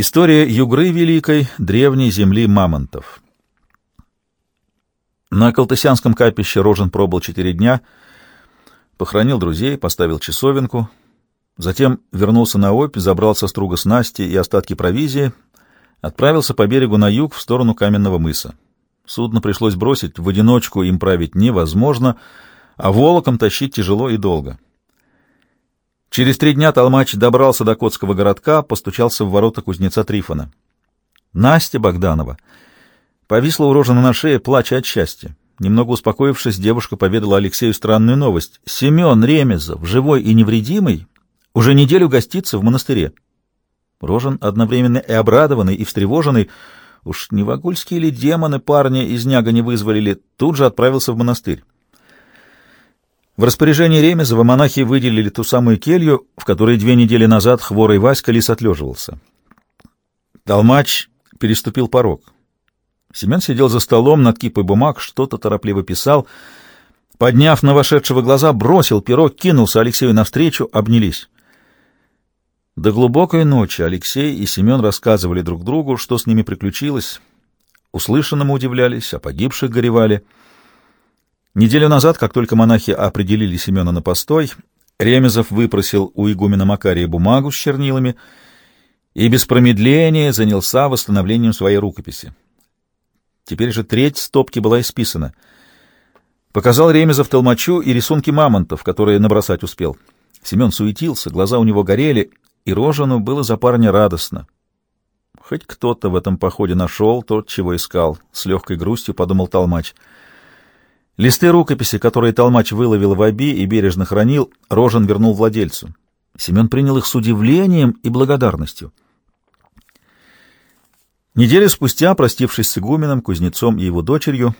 История Югры Великой, древней земли мамонтов. На Калтысянском капище Рожен пробыл четыре дня, похоронил друзей, поставил часовенку, затем вернулся на опь, забрал со струга снасти и остатки провизии, отправился по берегу на юг в сторону Каменного мыса. Судно пришлось бросить, в одиночку им править невозможно, а волоком тащить тяжело и долго. Через три дня Толмач добрался до Котского городка, постучался в ворота кузнеца Трифона. Настя Богданова повисла у Рожина на шее, плача от счастья. Немного успокоившись, девушка поведала Алексею странную новость. Семен Ремезов, живой и невредимый, уже неделю гостится в монастыре. Рожен, одновременно и обрадованный, и встревоженный, уж не вагульские ли демоны парня из няга не вызволили, тут же отправился в монастырь. В распоряжении Ремезова монахи выделили ту самую келью, в которой две недели назад хворый Васька лис отлеживался. Толмач переступил порог. Семен сидел за столом над кипой бумаг, что-то торопливо писал. Подняв на вошедшего глаза, бросил перо, кинулся Алексею навстречу, обнялись. До глубокой ночи Алексей и Семен рассказывали друг другу, что с ними приключилось. Услышанному удивлялись, а погибших горевали — Неделю назад, как только монахи определили Семена на постой, Ремезов выпросил у игумена Макария бумагу с чернилами и без промедления занялся восстановлением своей рукописи. Теперь же треть стопки была исписана. Показал Ремезов толмачу и рисунки мамонтов, которые набросать успел. Семен суетился, глаза у него горели, и Рожану было за парня радостно. Хоть кто-то в этом походе нашел тот, чего искал, — с легкой грустью подумал толмач — Листы рукописи, которые Толмач выловил в оби и бережно хранил, Рожен вернул владельцу. Семен принял их с удивлением и благодарностью. Неделю спустя, простившись с игуменом, кузнецом и его дочерью,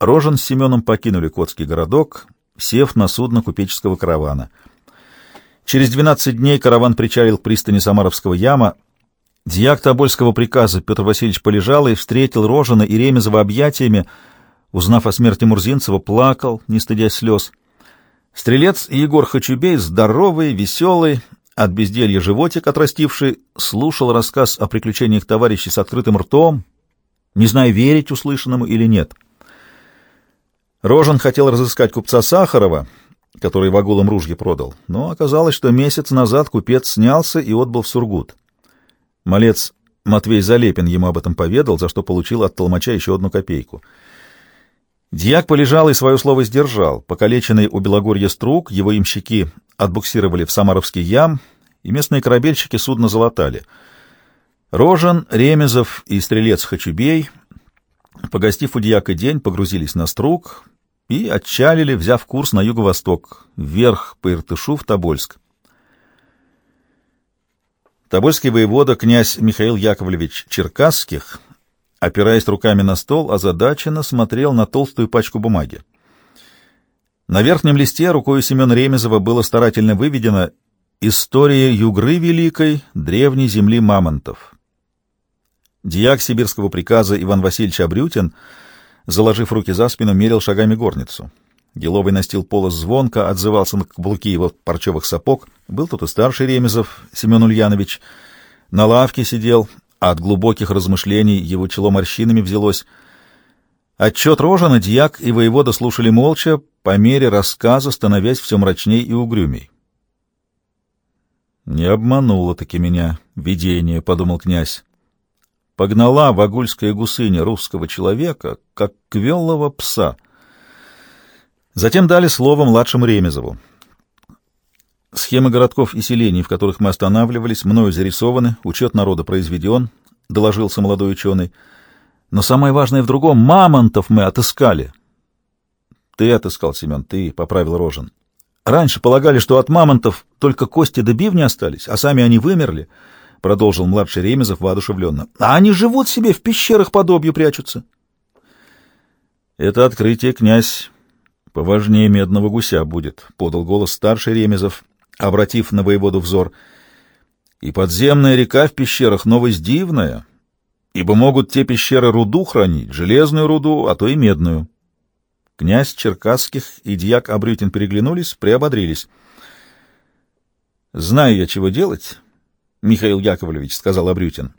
Рожен с Семеном покинули Котский городок, сев на судно купеческого каравана. Через 12 дней караван причалил к пристани Самаровского яма. Дьяк Тобольского приказа Петр Васильевич полежал и встретил Рожена и Ремезова объятиями, Узнав о смерти Мурзинцева, плакал, не стыдясь слез. Стрелец Егор Хачубей, здоровый, веселый, от безделья животик отрастивший, слушал рассказ о приключениях товарищей с открытым ртом, не зная, верить услышанному или нет. Рожен хотел разыскать купца Сахарова, который вагулом ружье продал, но оказалось, что месяц назад купец снялся и отбыл в Сургут. Малец Матвей Залепин ему об этом поведал, за что получил от толмача еще одну копейку — Дьяк полежал и свое слово сдержал. Покалеченный у Белогорья струк, его имщики отбуксировали в Самаровский ям, и местные корабельщики судно залатали. Рожен, Ремезов и стрелец Хачубей, погостив у дьяка день, погрузились на струк и отчалили, взяв курс на юго-восток, вверх по Иртышу в Тобольск. Тобольский воевода князь Михаил Яковлевич Черкасских — опираясь руками на стол, озадаченно смотрел на толстую пачку бумаги. На верхнем листе рукой Семена Ремезова было старательно выведено «История Югры Великой, древней земли мамонтов». Дьяк сибирского приказа Иван Васильевич Абрютин, заложив руки за спину, мерил шагами горницу. Деловый настил полос звонко, отзывался на каблуки его парчевых сапог. Был тут и старший Ремезов, Семен Ульянович. На лавке сидел, от глубоких размышлений его чело морщинами взялось. Отчет Рожана дьяк и воевода слушали молча, по мере рассказа становясь все мрачней и угрюмей. «Не обмануло-таки меня видение», — подумал князь. «Погнала вагульская гусыня русского человека, как квелого пса». Затем дали слово младшему Ремезову. Схемы городков и селений, в которых мы останавливались, мною зарисованы, учет народа произведен, — доложился молодой ученый. Но самое важное в другом — мамонтов мы отыскали. — Ты отыскал, Семен, ты, — поправил Рожен. Раньше полагали, что от мамонтов только кости да бивни остались, а сами они вымерли, — продолжил младший Ремезов воодушевленно. — А они живут себе, в пещерах подобью прячутся. — Это открытие, князь, поважнее медного гуся будет, — подал голос старший Ремезов, обратив на воеводу взор. «И подземная река в пещерах новость дивная, ибо могут те пещеры руду хранить, железную руду, а то и медную». Князь Черкасских и дьяк Абрютин переглянулись, приободрились. «Знаю я, чего делать, Михаил Яковлевич, — сказал Абрютин.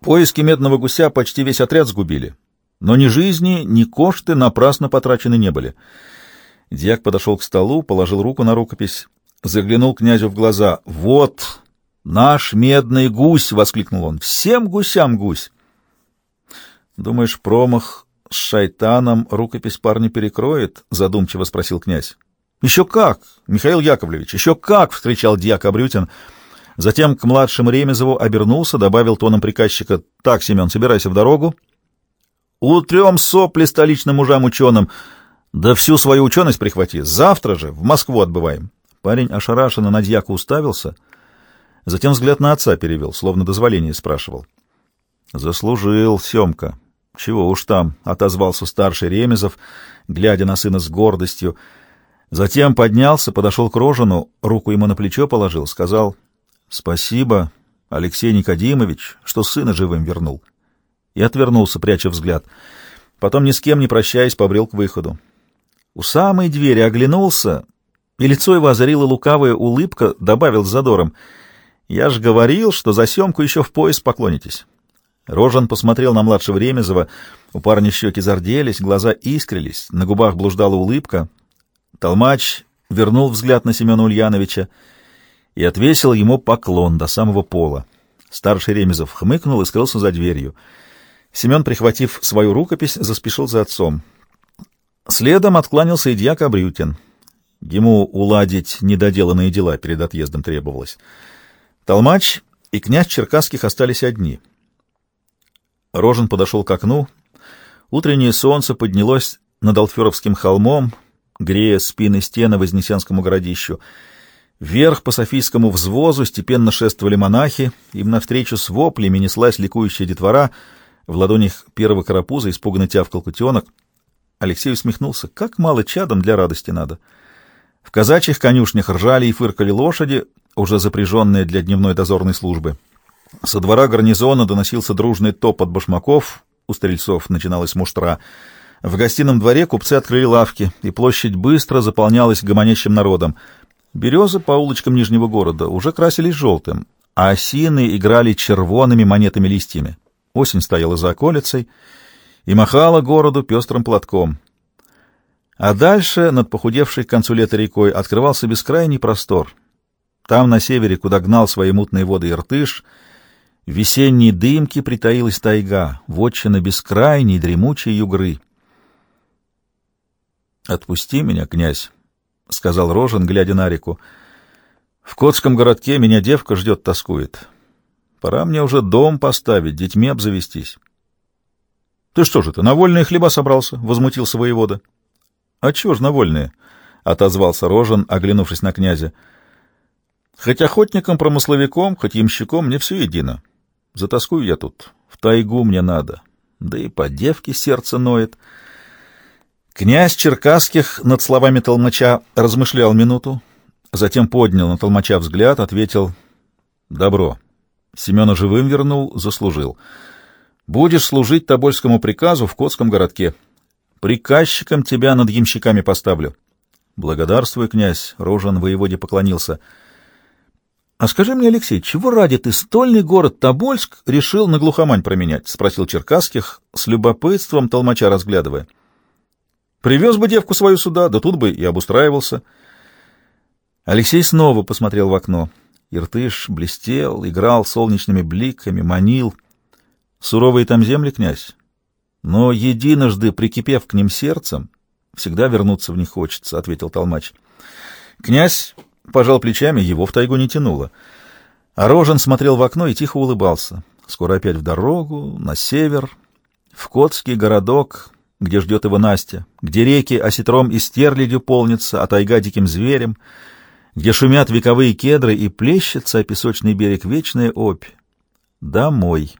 Поиски медного гуся почти весь отряд сгубили, но ни жизни, ни кошты напрасно потрачены не были. Дьяк подошел к столу, положил руку на рукопись, заглянул князю в глаза. «Вот наш медный гусь!» — воскликнул он. «Всем гусям гусь!» «Думаешь, промах с шайтаном рукопись парня перекроет?» — задумчиво спросил князь. «Еще как, Михаил Яковлевич, еще как!» — вскричал дьяк Абрютин. Затем к младшему Ремезову обернулся, добавил тоном приказчика. «Так, Семен, собирайся в дорогу. Утрем сопли столичным мужам-ученым. Да всю свою ученость прихвати. Завтра же в Москву отбываем». Парень ошарашенно на дьяка уставился, затем взгляд на отца перевел, словно дозволение спрашивал. «Заслужил, Семка. Чего уж там», — отозвался старший Ремезов, глядя на сына с гордостью, — Затем поднялся, подошел к Рожину, руку ему на плечо положил, сказал «Спасибо, Алексей Никодимович, что сына живым вернул». И отвернулся, пряча взгляд. Потом, ни с кем не прощаясь, побрел к выходу. У самой двери оглянулся, и лицо его озарила лукавая улыбка, добавил с задором «Я ж говорил, что за съемку еще в пояс поклонитесь». Рожан посмотрел на младшего Ремезова, у парня щеки зарделись, глаза искрились, на губах блуждала улыбка, Толмач вернул взгляд на Семена Ульяновича и отвесил ему поклон до самого пола. Старший Ремезов хмыкнул и скрылся за дверью. Семен, прихватив свою рукопись, заспешил за отцом. Следом откланялся и дьяк Абрютин. Ему уладить недоделанные дела перед отъездом требовалось. Толмач и князь Черкасских остались одни. Рожен подошел к окну. Утреннее солнце поднялось над Алтферовским холмом, грея спины стены Вознесенскому городищу. Вверх по Софийскому взвозу степенно шествовали монахи, им навстречу с воплями неслась ликующая детвора, в ладонях первого карапуза испуганно тявкал кутенок. Алексей усмехнулся. Как мало чадом для радости надо. В казачьих конюшнях ржали и фыркали лошади, уже запряженные для дневной дозорной службы. Со двора гарнизона доносился дружный топот башмаков, у стрельцов начиналась муштра — в гостином дворе купцы открыли лавки, и площадь быстро заполнялась гомонящим народом. Березы по улочкам Нижнего города уже красились желтым, а осины играли червонными монетами листьями. Осень стояла за околицей и махала городу пестрым платком. А дальше, над похудевшей к концу лета рекой, открывался бескрайний простор. Там, на севере, куда гнал свои мутные воды Иртыш, в весенней дымке притаилась тайга, вотчина бескрайней дремучей югры. «Отпусти меня, князь», — сказал Рожен, глядя на реку. «В Котском городке меня девка ждет, тоскует. Пора мне уже дом поставить, детьми обзавестись». «Ты что же ты, на вольные хлеба собрался?» — возмутился воевода. «А чего ж на вольные?» — отозвался Рожен, оглянувшись на князя. «Хоть охотником-промысловиком, хоть ямщиком, мне все едино. Затаскую я тут, в тайгу мне надо, да и по девке сердце ноет». Князь Черкасских над словами толмача размышлял минуту, затем поднял на толмача взгляд, ответил «Добро. Семена живым вернул, заслужил. Будешь служить Тобольскому приказу в Котском городке. Приказчиком тебя над ямщиками поставлю». «Благодарствуй, князь», — Рожан воеводе поклонился. «А скажи мне, Алексей, чего ради ты стольный город Тобольск решил на глухомань променять?» — спросил Черкасских, с любопытством толмача разглядывая. — Привез бы девку свою сюда, да тут бы и обустраивался. Алексей снова посмотрел в окно. Иртыш блестел, играл солнечными бликами, манил. Суровые там земли, князь. Но единожды, прикипев к ним сердцем, всегда вернуться в них хочется, — ответил Толмач. Князь пожал плечами, его в тайгу не тянуло. А Рожен смотрел в окно и тихо улыбался. Скоро опять в дорогу, на север, в Котский городок, где ждет его Настя, где реки осетром и стерлядью полнятся, а тайга диким зверем, где шумят вековые кедры и плещется песочный берег вечная опь. Домой.